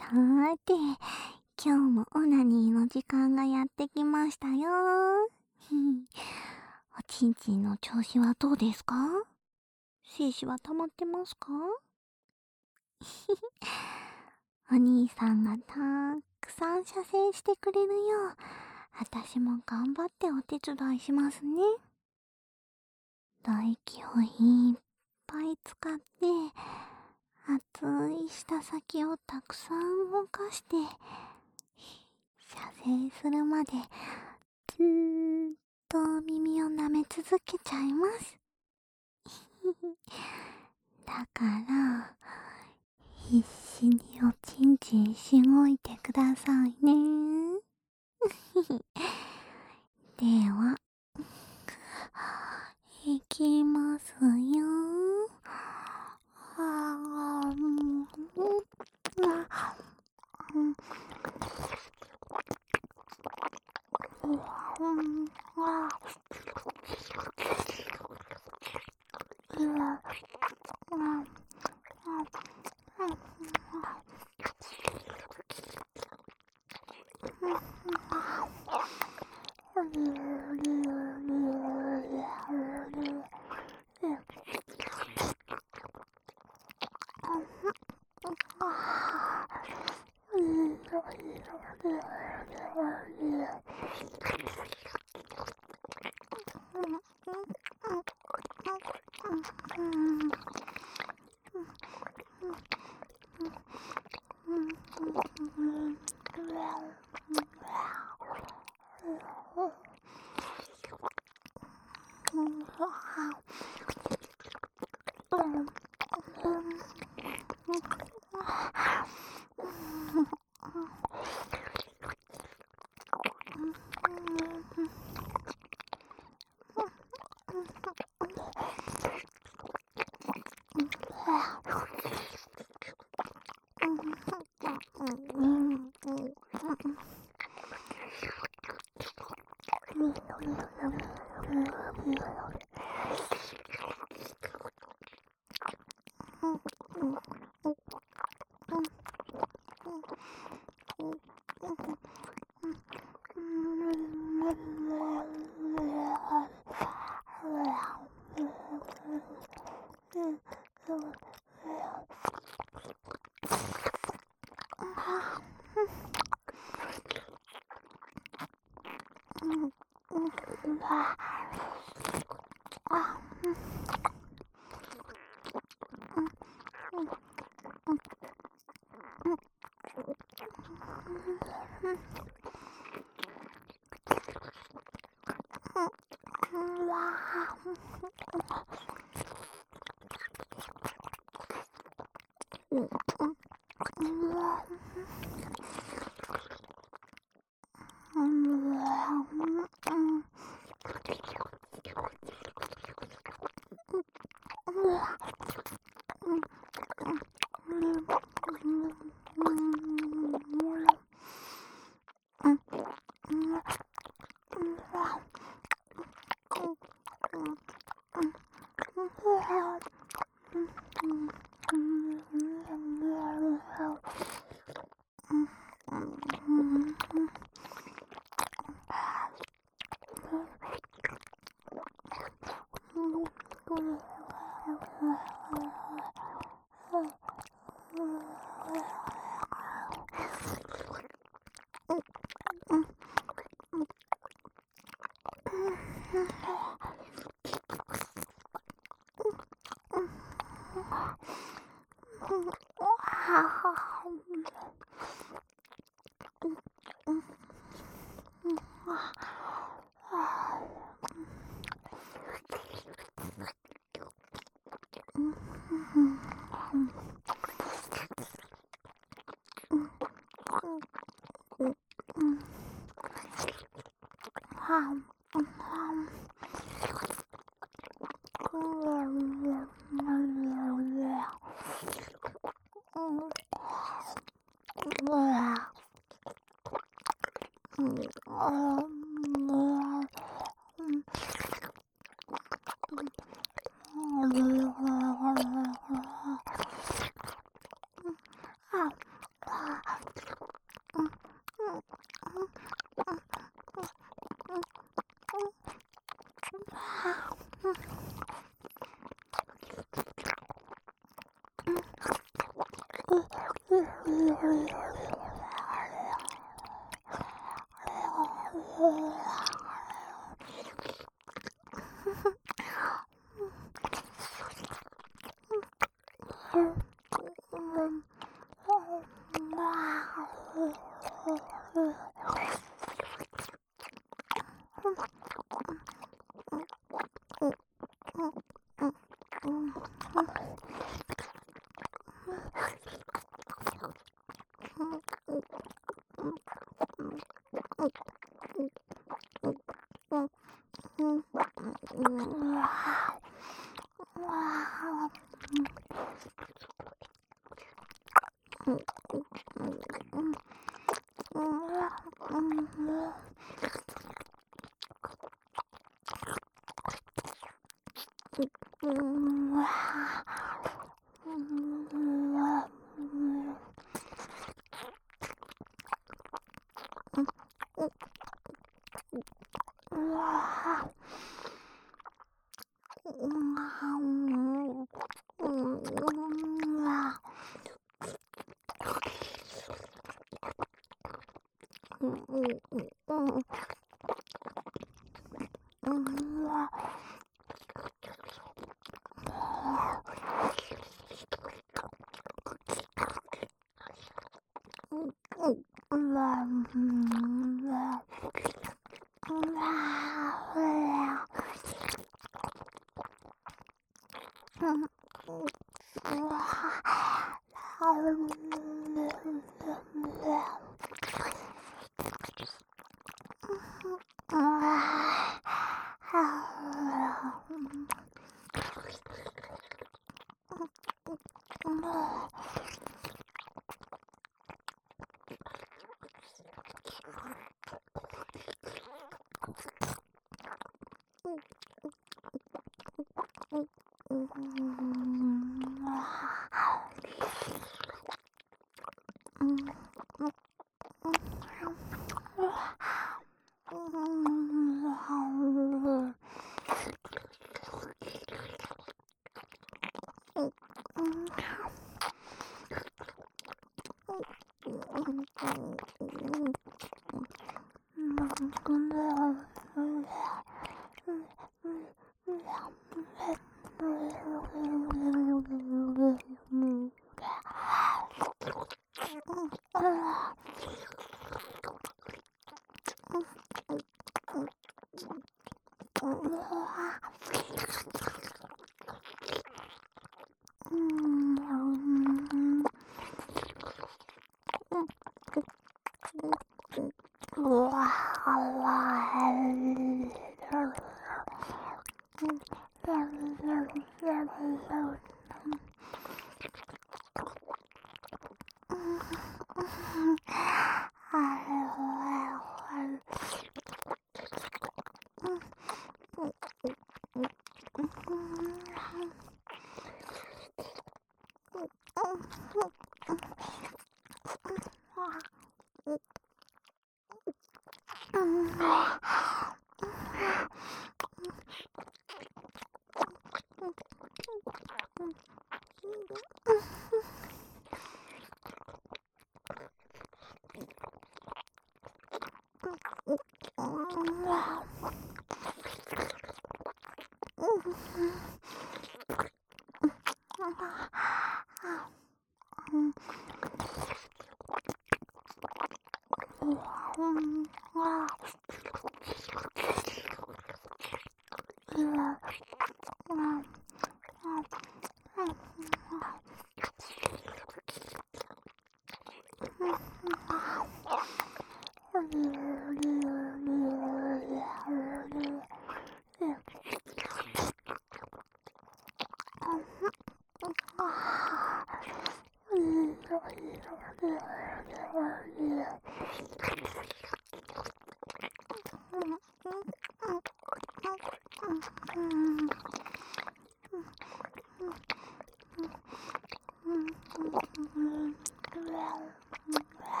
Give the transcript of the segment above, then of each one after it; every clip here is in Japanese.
さーて、今日もオナニーの時間がやってきましたよ。おちんちんの調子はどうですか？精子は溜まってますか？お兄さんがたくさん射精してくれるよう、私も頑張ってお手伝いしますね。唾液をいっぱい使って、熱い舌先をたくさん動かして、射精するまでずーっと耳を舐め続けちゃいます。だから、必死におちんちんしごいてくださいね。では、いきますよ。Wow. heart. あはあ Yeah. 啦啦啦啦啦！嗯，哇，啦啦啦啦啦！うん。Mm-hmm. Mm-hmm.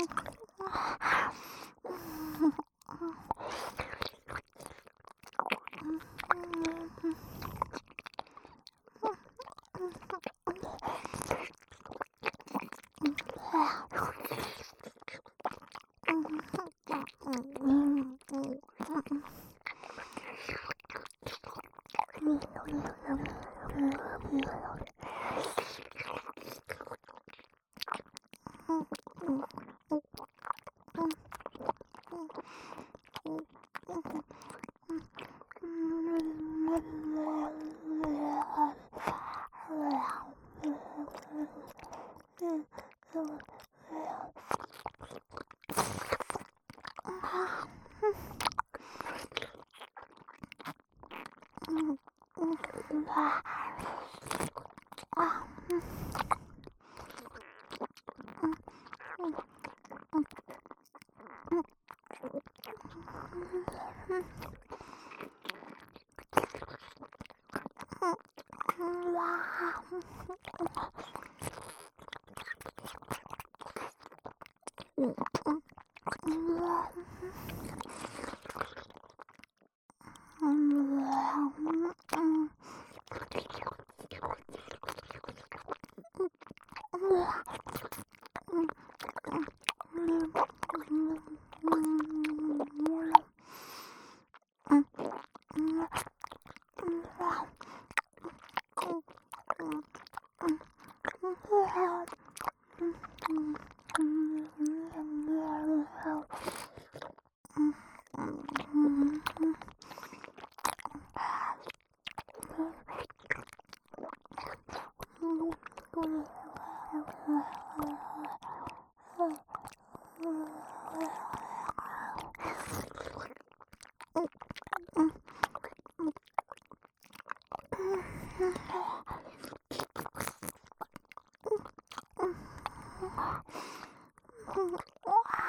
Okay. Mm-hmm. out.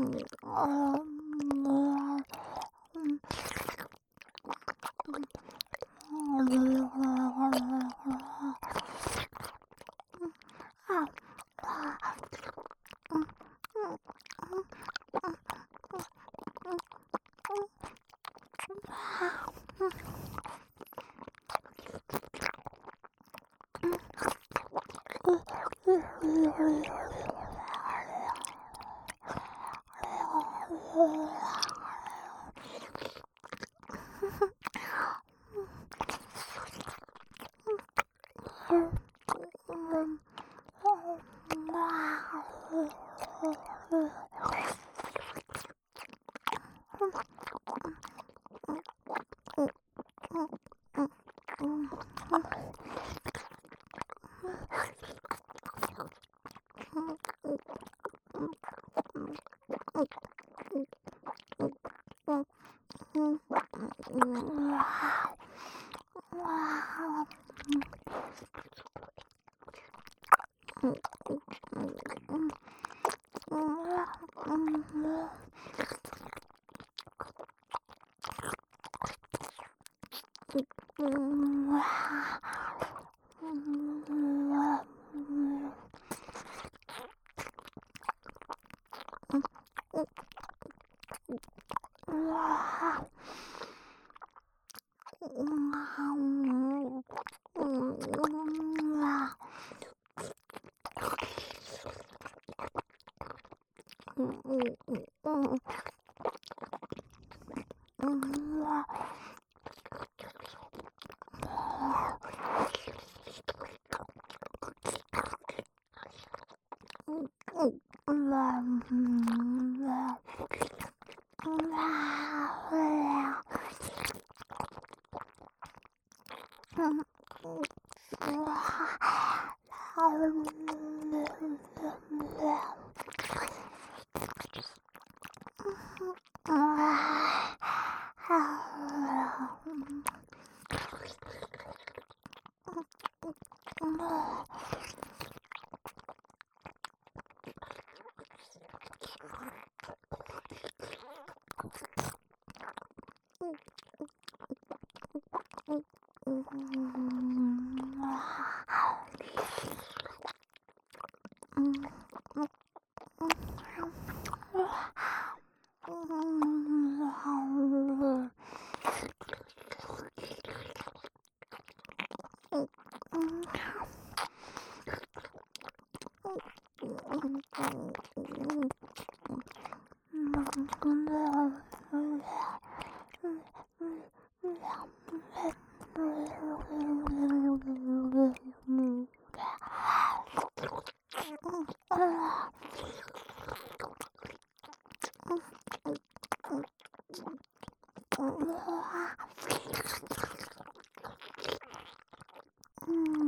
うん。Mm-hmm. 嗯嗯嗯。ん。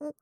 うっ。